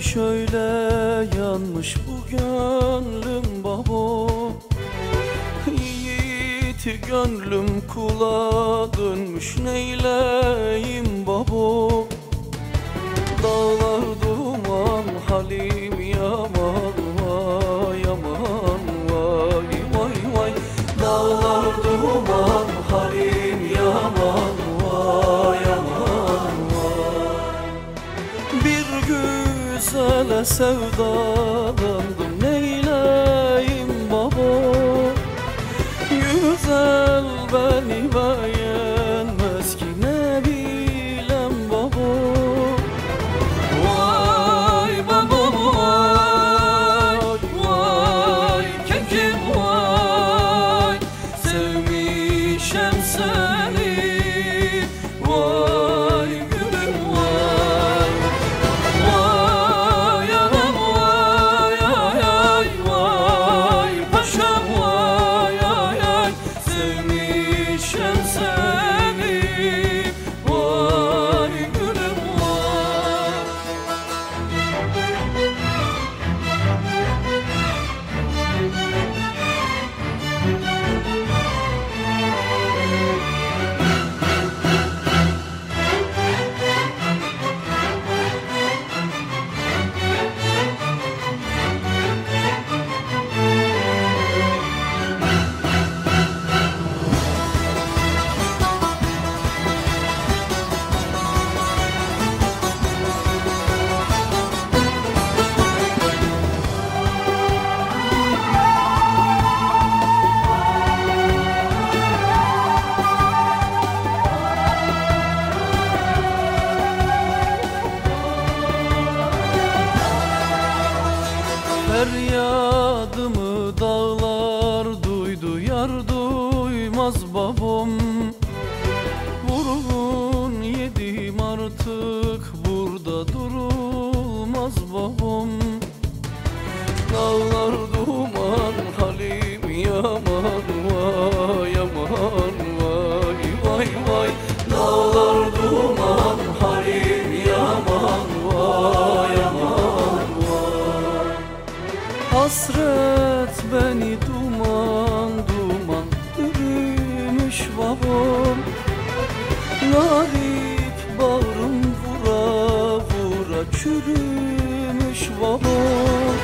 şöyle yanmış bu gönlüm babo Yiğit gönlüm kula dönmüş neyleyim babo güzele sevdalandım. Neyleyim baba? Güzel beni beğenmez ki ne bilem baba? Vay baba vay Vay kekim vay. Sevmişem seni yar duymaz babam Vurgun yedim artık. Burada durulmaz babam. Dağlar duman halim yaman vay yaman vay vay vay. Dağlar duman halim yaman vay yaman vay. Hasret beni duman vuravum Narik bağrım vura vura çürümüş vavum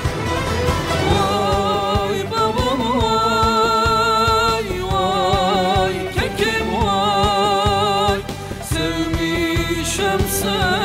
Vay babam vay vay kekim vay. Sevmişem sen